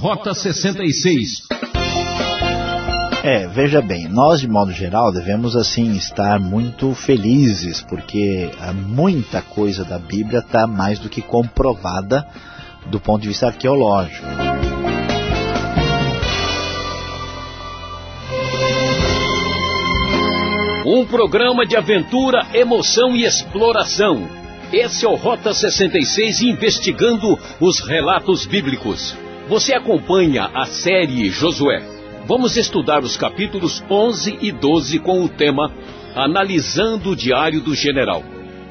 Rota 66 é, veja bem, nós de modo geral devemos assim estar muito felizes, porque muita coisa da Bíblia está mais do que comprovada do ponto de vista arqueológico. Um programa de aventura, emoção e exploração. Esse é o Rota 66 investigando os relatos bíblicos. Você acompanha a série Josué Vamos estudar os capítulos 11 e 12 com o tema Analisando o Diário do General.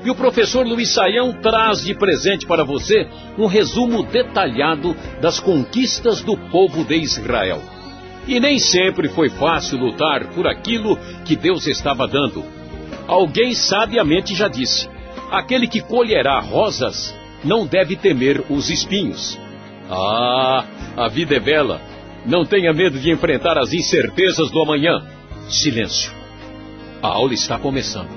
E o professor Luiz Saião traz de presente para você um resumo detalhado das conquistas do povo de Israel. E nem sempre foi fácil lutar por aquilo que Deus estava dando. Alguém sabiamente já disse: aquele que colherá rosas não deve temer os espinhos. Ah, a vida é bela não tenha medo de enfrentar as incertezas do amanhã. Silêncio. A aula está começando.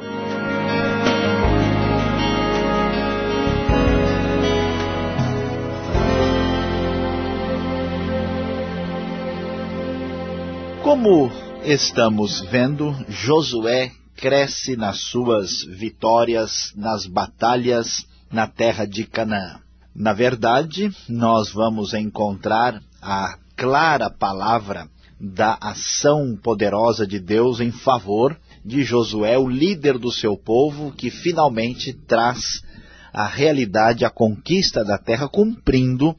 Como estamos vendo, Josué cresce nas suas vitórias, nas batalhas na terra de Canaã. Na verdade, nós vamos encontrar a clara palavra da ação poderosa de Deus em favor de Josué, o líder do seu povo, que finalmente traz a realidade, a conquista da terra, cumprindo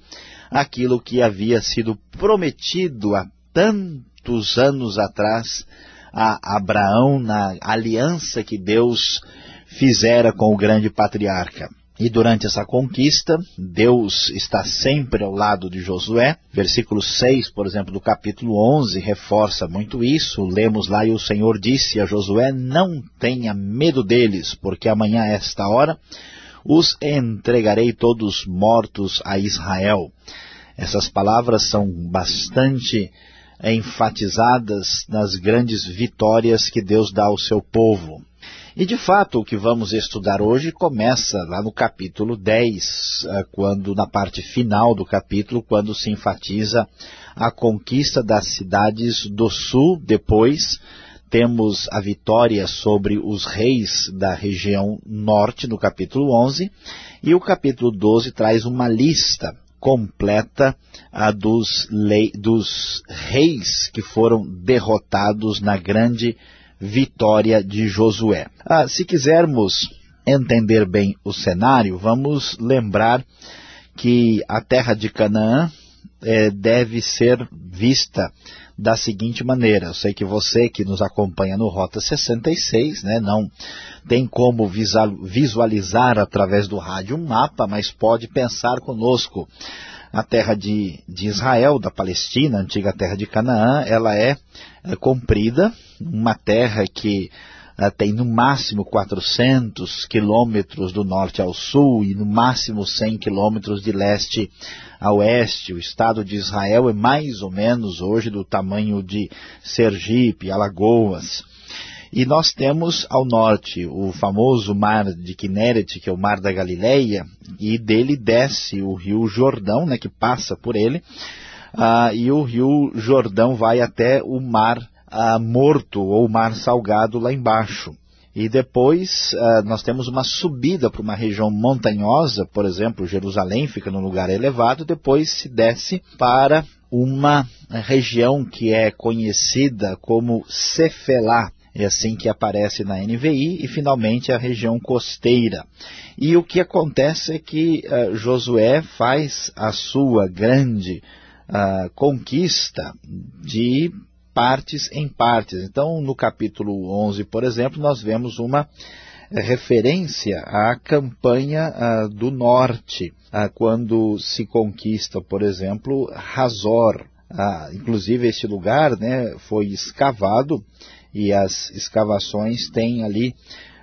aquilo que havia sido prometido há tantos anos atrás a Abraão, na aliança que Deus fizera com o grande patriarca. E durante essa conquista, Deus está sempre ao lado de Josué. Versículo 6, por exemplo, do capítulo 11, reforça muito isso. Lemos lá, e o Senhor disse a Josué, não tenha medo deles, porque amanhã a esta hora os entregarei todos mortos a Israel. Essas palavras são bastante enfatizadas nas grandes vitórias que Deus dá ao seu povo. E de fato o que vamos estudar hoje começa lá no capítulo 10, eh, quando na parte final do capítulo, quando se enfatiza a conquista das cidades do sul, depois temos a vitória sobre os reis da região norte no capítulo 11, e o capítulo 12 traz uma lista completa a dos, lei, dos reis que foram derrotados na grande vitória de Josué. Ah, se quisermos entender bem o cenário, vamos lembrar que a terra de Canaã é, deve ser vista da seguinte maneira. Eu sei que você que nos acompanha no Rota 66, né, não tem como visualizar através do rádio um mapa, mas pode pensar conosco a terra de, de Israel, da Palestina, a antiga terra de Canaã, ela é, é comprida, uma terra que é, tem no máximo 400 quilômetros do norte ao sul e no máximo 100 quilômetros de leste a oeste. O Estado de Israel é mais ou menos hoje do tamanho de Sergipe, Alagoas. E nós temos ao norte o famoso mar de Kinneret, que é o mar da Galileia, e dele desce o rio Jordão, né, que passa por ele, ah, e o rio Jordão vai até o mar ah, morto, ou mar salgado lá embaixo. E depois ah, nós temos uma subida para uma região montanhosa, por exemplo, Jerusalém fica num lugar elevado, depois se desce para uma região que é conhecida como Cefelá, é assim que aparece na NVI, e finalmente a região costeira. E o que acontece é que uh, Josué faz a sua grande uh, conquista de partes em partes. Então, no capítulo 11, por exemplo, nós vemos uma eh, referência à campanha uh, do norte, quando se conquista, por exemplo, Razor. inclusive, esse lugar né, foi escavado e as escavações têm ali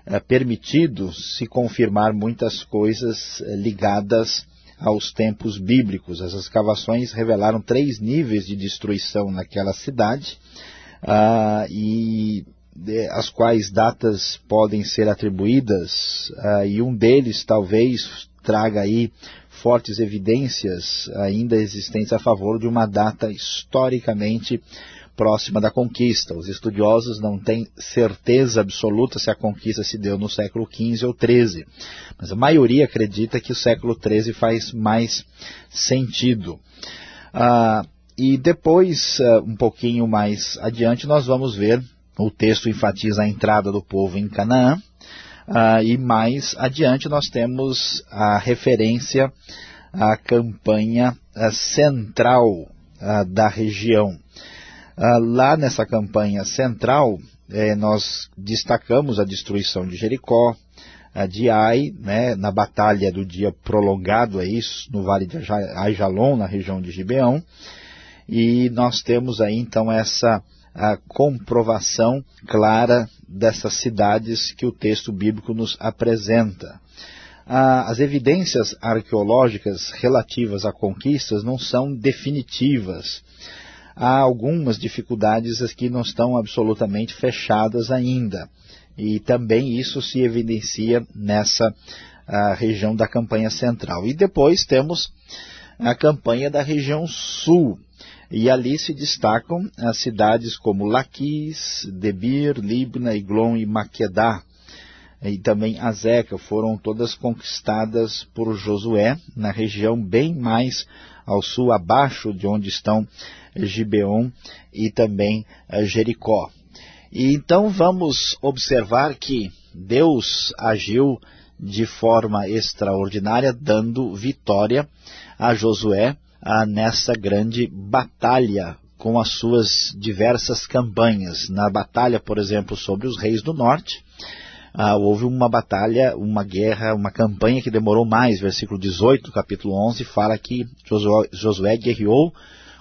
é, permitido se confirmar muitas coisas é, ligadas aos tempos bíblicos. As escavações revelaram três níveis de destruição naquela cidade ah, e as quais datas podem ser atribuídas ah, e um deles talvez traga aí fortes evidências ainda existentes a favor de uma data historicamente próxima da conquista. Os estudiosos não têm certeza absoluta se a conquista se deu no século XV ou XIII, mas a maioria acredita que o século XIII faz mais sentido. Ah, e depois, uh, um pouquinho mais adiante, nós vamos ver, o texto enfatiza a entrada do povo em Canaã, uh, e mais adiante nós temos a referência à campanha uh, central da região. Lá nessa campanha central, eh, nós destacamos a destruição de Jericó, de Ai, né, na batalha do dia prolongado, é isso, no vale de Aijalon, na região de Gibeão, e nós temos aí então essa comprovação clara dessas cidades que o texto bíblico nos apresenta. as evidências arqueológicas relativas a conquistas não são definitivas. Há algumas dificuldades que não estão absolutamente fechadas ainda. E também isso se evidencia nessa região da campanha central. E depois temos a campanha da região sul, e ali se destacam as cidades como Laquis, Debir, Libna, Iglon e Maquedá. E também Azeca foram todas conquistadas por Josué, na região bem mais ao sul, abaixo de onde estão Gibeon e também eh, Jericó. E então vamos observar que Deus agiu de forma extraordinária, dando vitória a Josué, ah, nessa grande batalha com as suas diversas campanhas. Na batalha, por exemplo, sobre os reis do norte, ah, houve uma batalha, uma guerra, uma campanha que demorou mais. Versículo 18 capítulo 11 fala que Josué, Josué guerreou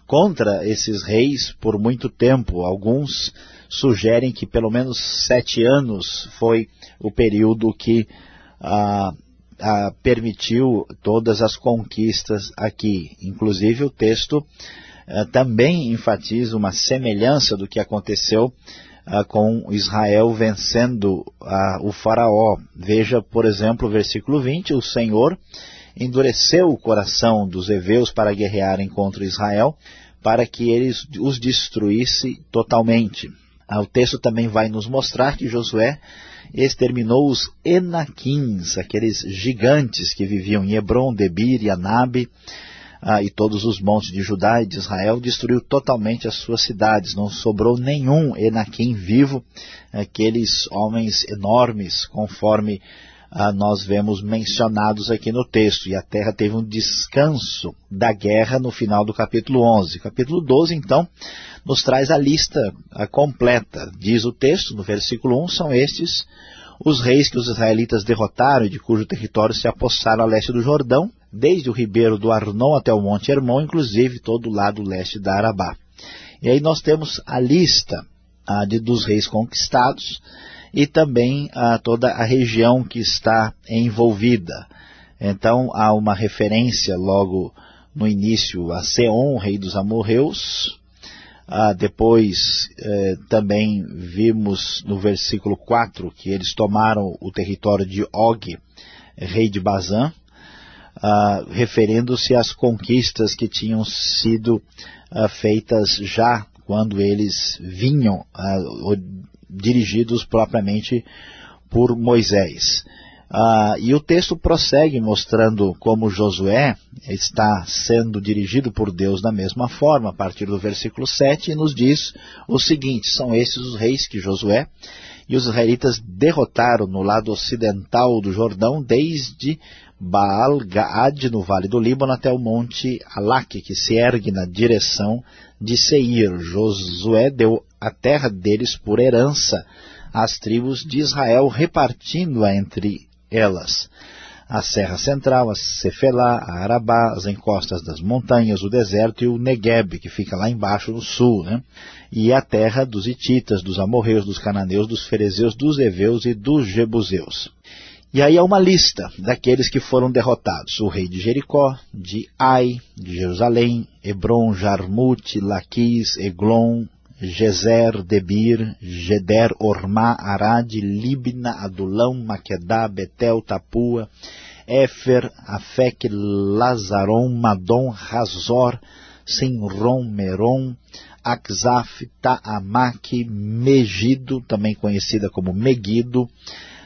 contra esses reis por muito tempo. Alguns sugerem que pelo menos sete anos foi o período que ah, ah, permitiu todas as conquistas aqui. Inclusive o texto ah, também enfatiza uma semelhança do que aconteceu ah, com Israel vencendo ah, o faraó. Veja, por exemplo, o versículo 20, o Senhor endureceu o coração dos heveus para guerrearem contra Israel, para que eles os destruísse totalmente. Ah, o texto também vai nos mostrar que Josué exterminou os Enaquins, aqueles gigantes que viviam em Hebron, Debir e Anabe, ah, e todos os montes de Judá e de Israel, destruiu totalmente as suas cidades. Não sobrou nenhum Enaquim vivo, aqueles homens enormes, conforme ah, nós vemos mencionados aqui no texto. E a terra teve um descanso da guerra no final do capítulo 11. Capítulo 12, então, nos traz a lista a completa. Diz o texto, no versículo 1, são estes os reis que os israelitas derrotaram e de cujo território se apossaram a leste do Jordão, desde o ribeiro do Arnon até o Monte Hermon, inclusive todo o lado leste da Arabá. E aí nós temos a lista ah, de, dos reis conquistados e também ah, toda a região que está envolvida. Então há uma referência logo no início a Seon, rei dos amorreus, ah, depois eh, também vimos no versículo 4 que eles tomaram o território de Og, rei de Bazã, ah, referindo-se às conquistas que tinham sido ah, feitas já quando eles vinham ah, dirigidos propriamente por Moisés. E o texto prossegue mostrando como Josué está sendo dirigido por Deus da mesma forma, a partir do versículo 7, e nos diz o seguinte, são esses os reis que Josué e os israelitas derrotaram no lado ocidental do Jordão, desde Baal-Gaad, no vale do Líbano, até o monte Alaque, que se ergue na direção de Seir. Josué deu a terra deles por herança às tribos de Israel, repartindo-a entre elas. A Serra Central, a Cefelá, a Arabá, as encostas das montanhas, o deserto e o Negueb, que fica lá embaixo no sul, né? E a terra dos Hititas, dos Amorreus, dos Cananeus, dos Ferezeus, dos Eveus e dos Jebuseus. E aí há uma lista daqueles que foram derrotados. O rei de Jericó, de Ai, de Jerusalém, Hebron, Jarmute, Laquis, Eglon, Gezer, Debir, Geder, Ormá, Arad, Libna, Adulão, Maquedá, Betel, Tapua, Éfer, Afek, Lazaron, Madon, Razor, Sinron, Meron, Akzaf, Taamak, Megido, também conhecida como Megido,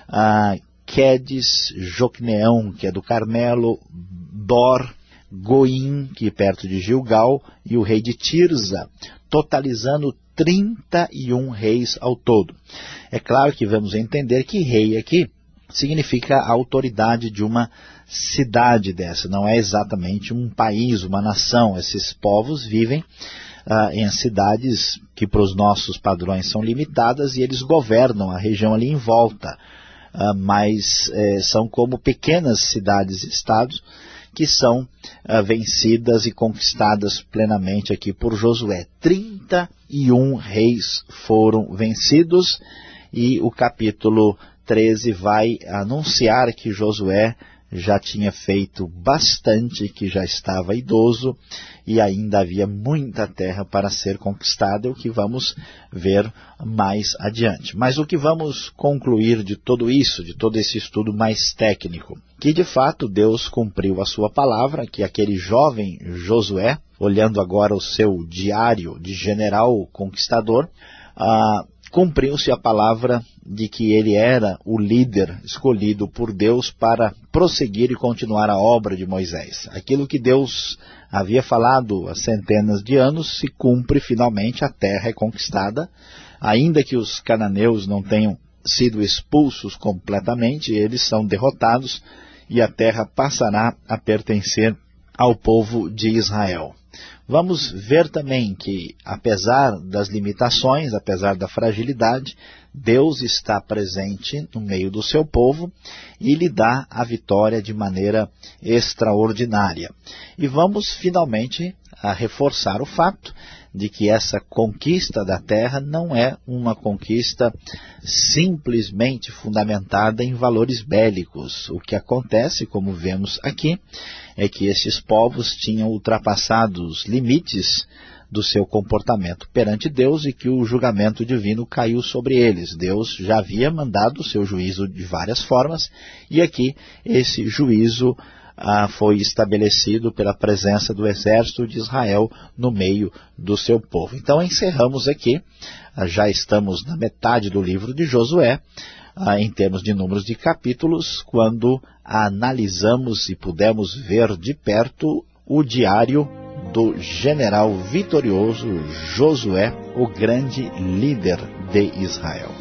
uh, Quedes, Jocneão, que é do Carmelo, Dor, Goim, que é perto de Gilgal, e o rei de Tirza, totalizando 31 reis ao todo. É claro que vamos entender que rei aqui significa a autoridade de uma cidade dessa, não é exatamente um país, uma nação. Esses povos vivem ah, em cidades que para os nossos padrões são limitadas e eles governam a região ali em volta, ah, mas eh, são como pequenas cidades-estados que são ah, vencidas e conquistadas plenamente aqui por Josué. 31 reis foram vencidos e o capítulo 13 vai anunciar que Josué já tinha feito bastante, que já estava idoso e ainda havia muita terra para ser conquistada, o que vamos ver mais adiante. Mas o que vamos concluir de tudo isso, de todo esse estudo mais técnico? Que de fato Deus cumpriu a sua palavra, que aquele jovem Josué, olhando agora o seu diário de general conquistador, ah, cumpriu-se a palavra de que ele era o líder escolhido por Deus para prosseguir e continuar a obra de Moisés. Aquilo que Deus havia falado há centenas de anos se cumpre finalmente, a terra é conquistada, ainda que os cananeus não tenham sido expulsos completamente, eles são derrotados e a terra passará a pertencer ao povo de Israel. Vamos ver também que, apesar das limitações, apesar da fragilidade, Deus está presente no meio do seu povo e lhe dá a vitória de maneira extraordinária. E vamos finalmente reforçar o fato de que essa conquista da terra não é uma conquista simplesmente fundamentada em valores bélicos. O que acontece, como vemos aqui, é que estes povos tinham ultrapassado os limites do seu comportamento perante Deus e que o julgamento divino caiu sobre eles. Deus já havia mandado o seu juízo de várias formas e aqui esse juízo ah, foi estabelecido pela presença do exército de Israel no meio do seu povo. Então encerramos aqui, ah, já estamos na metade do livro de Josué, ah, em termos de números de capítulos, quando analisamos e pudemos ver de perto o diário do general vitorioso Josué, o grande líder de Israel.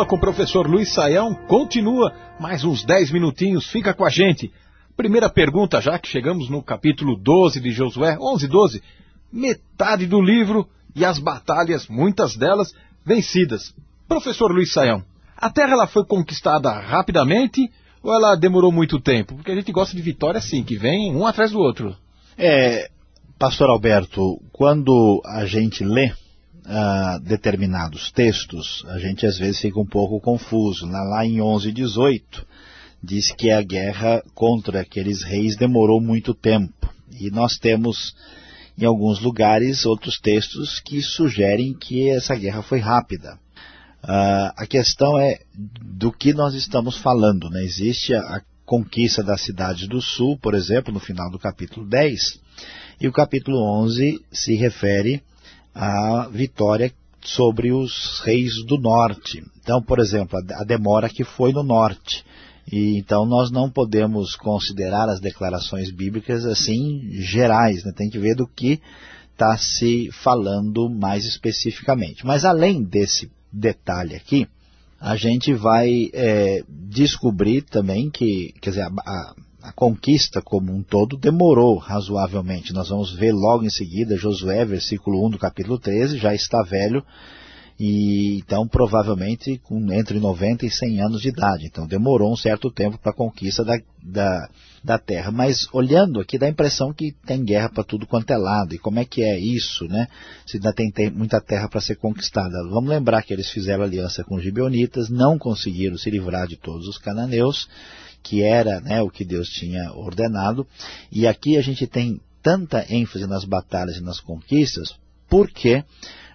Aula com o professor Luiz Saião continua mais uns 10 minutinhos, fica com a gente. Primeira pergunta, já que chegamos no capítulo 12 de Josué, 11, 12, metade do livro e as batalhas, muitas delas, vencidas. Professor Luiz Saião, a terra ela foi conquistada rapidamente ou ela demorou muito tempo? Porque a gente gosta de vitória assim, que vem um atrás do outro. É, Pastor Alberto, quando a gente lê uh, determinados textos, a gente às vezes fica um pouco confuso. Lá, lá em 11 18, diz que a guerra contra aqueles reis demorou muito tempo. E nós temos, em alguns lugares, outros textos que sugerem que essa guerra foi rápida. Uh, a questão é do que nós estamos falando. Né? Existe a, a conquista da cidade do sul, por exemplo, no final do capítulo 10, e o capítulo 11 se refere a vitória sobre os reis do norte. Então, por exemplo, a demora que foi no norte. E então nós não podemos considerar as declarações bíblicas assim gerais, né? tem que ver do que está se falando mais especificamente. Mas além desse detalhe aqui, a gente vai é, descobrir também que, quer dizer, a, a, a conquista como um todo demorou razoavelmente. Nós vamos ver logo em seguida, Josué, versículo 1 do capítulo 13, já está velho e então provavelmente com entre 90 e 100 anos de idade. Então demorou um certo tempo para a conquista da, da, da terra. Mas olhando aqui dá a impressão que tem guerra para tudo quanto é lado. E como é que é isso, né? Se ainda tem, tem muita terra para ser conquistada. Vamos lembrar que eles fizeram aliança com os gibeonitas, não conseguiram se livrar de todos os cananeus, que era né, o que Deus tinha ordenado. E aqui a gente tem tanta ênfase nas batalhas e nas conquistas, porque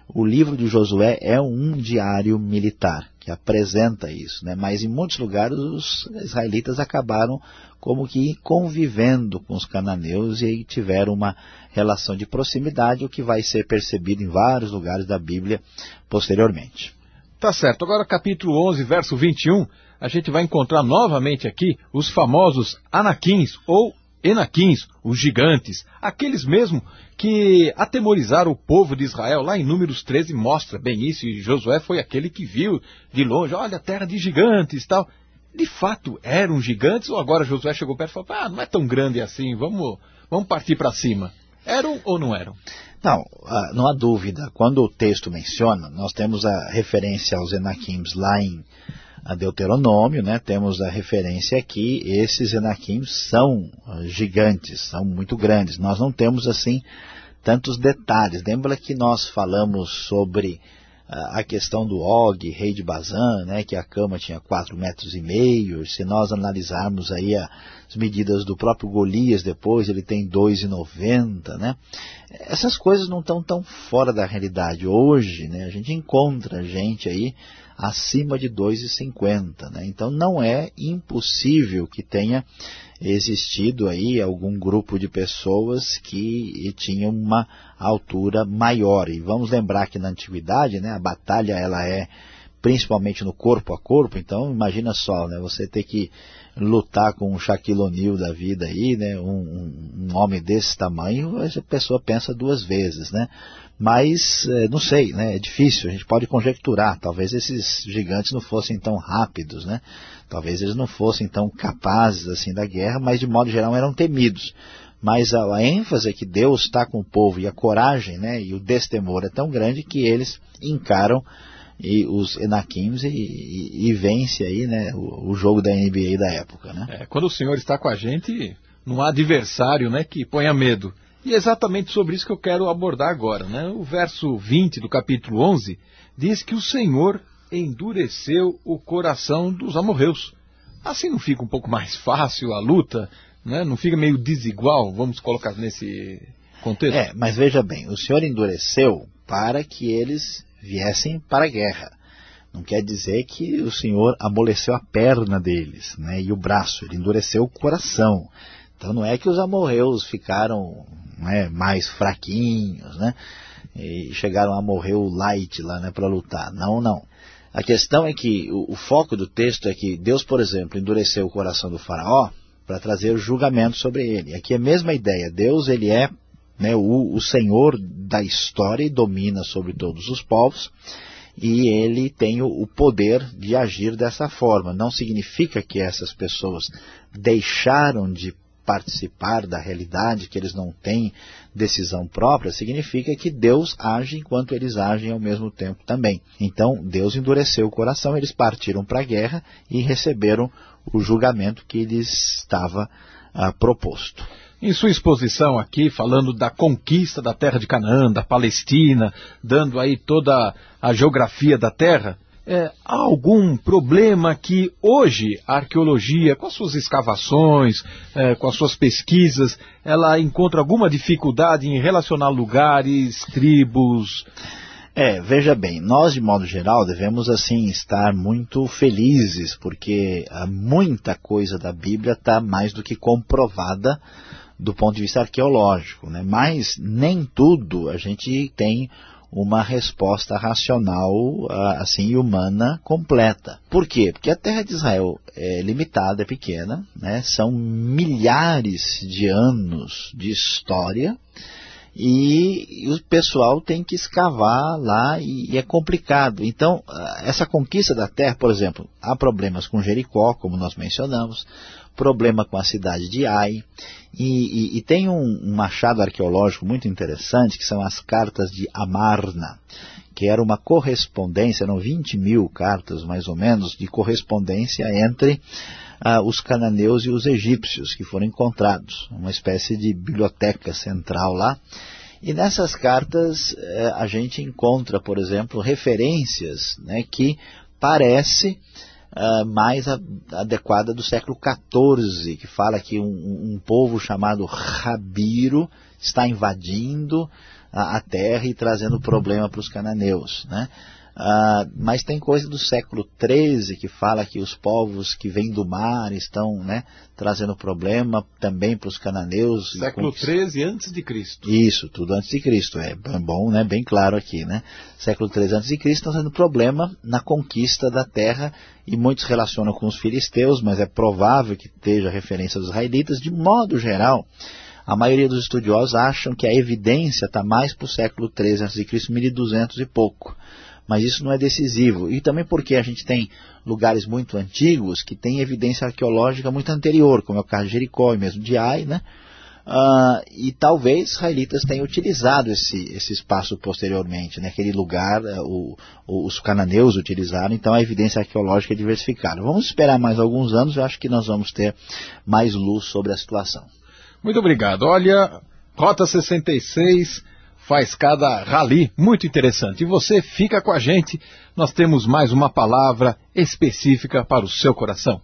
o livro de Josué é um diário militar que apresenta isso, né? mas em muitos lugares os israelitas acabaram como que convivendo com os cananeus e tiveram uma relação de proximidade, o que vai ser percebido em vários lugares da Bíblia posteriormente. Tá certo. Agora capítulo 11, verso 21, a gente vai encontrar novamente aqui os famosos Anaquins ou Enaquins, os gigantes, aqueles mesmo que atemorizaram o povo de Israel. Lá em Números 13 mostra bem isso, e Josué foi aquele que viu de longe, olha, terra de gigantes tal. De fato, eram gigantes, ou agora Josué chegou perto e falou, ah, não é tão grande assim, vamos, vamos partir para cima. Eram ou não eram? Não, ah, não há dúvida. Quando o texto menciona, nós temos a referência aos Enaquims lá em a Deuteronômio, né, temos a referência aqui, esses Enaquim são ah, gigantes, são muito grandes. Nós não temos assim tantos detalhes. Lembra que nós falamos sobre uh, a questão do Og, rei de Bazan, né, que a cama tinha 4 metros e meio. Se nós analisarmos aí as medidas do próprio Golias depois, ele tem 2,90, né? Essas coisas não estão tão fora da realidade. Hoje, né, a gente encontra gente aí acima de 2,50. Né? Então não é impossível que tenha existido aí algum grupo de pessoas que tinham uma altura maior. E vamos lembrar que na antiguidade né, a batalha ela é principalmente no corpo a corpo, então imagina só, né, você ter que lutar com um Shaquille O'Neal da vida aí, né, um, um, homem desse tamanho, a pessoa pensa duas vezes, né? Mas é, não sei, né, é difícil, a gente pode conjecturar, talvez esses gigantes não fossem tão rápidos, né, talvez eles não fossem tão capazes assim da guerra, mas de modo geral eram temidos. Mas a, a ênfase é que Deus está com o povo e a coragem né, e o destemor é tão grande que eles encaram e os Enaquims e, e, e, vence aí né, o, o, jogo da NBA da época. Né? É, quando o Senhor está com a gente, não há adversário né, que ponha medo. E é exatamente sobre isso que eu quero abordar agora. Né? O verso 20 do capítulo 11 diz que o Senhor endureceu o coração dos amorreus. Assim não fica um pouco mais fácil a luta? Né? Não fica meio desigual, vamos colocar nesse contexto? É, mas veja bem, o Senhor endureceu para que eles viessem para a guerra. Não quer dizer que o Senhor amoleceu a perna deles né, e o braço, ele endureceu o coração. Então não é que os amorreus ficaram né, mais fraquinhos, né? E chegaram a morrer o light lá né, para lutar. Não, não. A questão é que o, o, foco do texto é que Deus, por exemplo, endureceu o coração do faraó para trazer o julgamento sobre ele. Aqui é a mesma ideia. Deus, ele é né, o, o Senhor da história e domina sobre todos os povos e ele tem o, o, poder de agir dessa forma. Não significa que essas pessoas deixaram de participar da realidade, que eles não têm decisão própria, significa que Deus age enquanto eles agem ao mesmo tempo também. Então, Deus endureceu o coração, eles partiram para a guerra e receberam o julgamento que lhes estava ah, proposto. Em sua exposição aqui, falando da conquista da terra de Canaã, da Palestina, dando aí toda a geografia da terra, é, há algum problema que hoje a arqueologia, com as suas escavações, é, com as suas pesquisas, ela encontra alguma dificuldade em relacionar lugares, tribos? É, veja bem, nós de modo geral devemos assim estar muito felizes, porque muita coisa da Bíblia está mais do que comprovada do ponto de vista arqueológico, né? mas nem tudo a gente tem uma resposta racional, assim, humana completa. Por quê? Porque a terra de Israel é limitada, é pequena, né? são milhares de anos de história, e, o pessoal tem que escavar lá e, e, é complicado. Então, essa conquista da terra, por exemplo, há problemas com Jericó, como nós mencionamos, problema com a cidade de Ai, e, e, e tem um, um, machado arqueológico muito interessante, que são as cartas de Amarna, que era uma correspondência, eram 20 mil cartas mais ou menos, de correspondência entre ah, os cananeus e os egípcios que foram encontrados, uma espécie de biblioteca central lá. E nessas cartas eh, a gente encontra, por exemplo, referências né, que parece uh, mais a, adequada do século XIV, que fala que um, um povo chamado Rabiro está invadindo a, a terra e trazendo problema para os cananeus. Né? Uh, mas tem coisa do século XIII que fala que os povos que vêm do mar estão né, trazendo problema também para os cananeus. Século XIII antes de Cristo. Isso, tudo antes de Cristo. É bom, né, bem claro aqui. Né? Século XIII antes de Cristo estão trazendo problema na conquista da terra e muitos relacionam com os filisteus, mas é provável que esteja referência dos israelitas. De modo geral, a maioria dos estudiosos acham que a evidência está mais para o século XIII a.C., 1200 e pouco mas isso não é decisivo. E também porque a gente tem lugares muito antigos que têm evidência arqueológica muito anterior, como é o caso de Jericó e mesmo de Ai, né? Uh, e talvez israelitas tenham utilizado esse, esse espaço posteriormente, né? aquele lugar uh, o, o, os cananeus utilizaram, então a evidência arqueológica é diversificada. Vamos esperar mais alguns anos, eu acho que nós vamos ter mais luz sobre a situação. Muito obrigado. Olha, Rota 66 faz cada rali muito interessante. E você fica com a gente, nós temos mais uma palavra específica para o seu coração.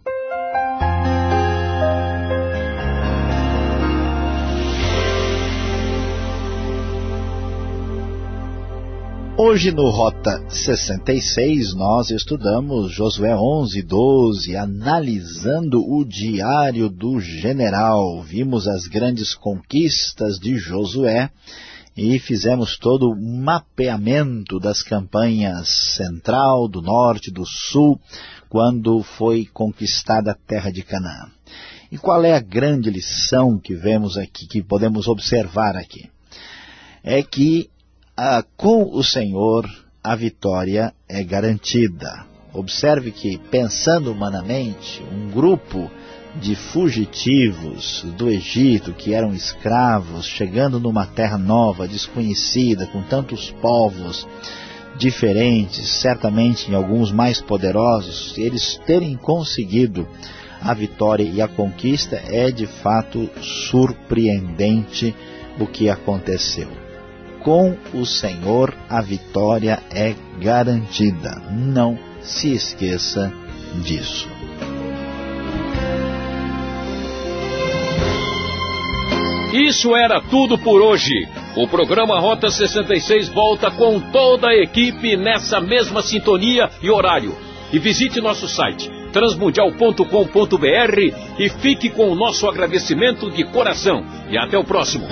Hoje no Rota 66 nós estudamos Josué 11, 12, analisando o diário do general. Vimos as grandes conquistas de Josué e fizemos todo o mapeamento das campanhas central, do norte, do sul, quando foi conquistada a terra de Canaã. E qual é a grande lição que vemos aqui, que podemos observar aqui? É que ah, com o Senhor a vitória é garantida. Observe que, pensando humanamente, um grupo de fugitivos do Egito que eram escravos, chegando numa terra nova, desconhecida, com tantos povos diferentes, certamente em alguns mais poderosos, eles terem conseguido a vitória e a conquista é de fato surpreendente o que aconteceu. Com o Senhor a vitória é garantida. Não se esqueça disso. Isso era tudo por hoje. O programa Rota 66 volta com toda a equipe nessa mesma sintonia e horário. E visite nosso site transmundial.com.br e fique com o nosso agradecimento de coração. E até o próximo.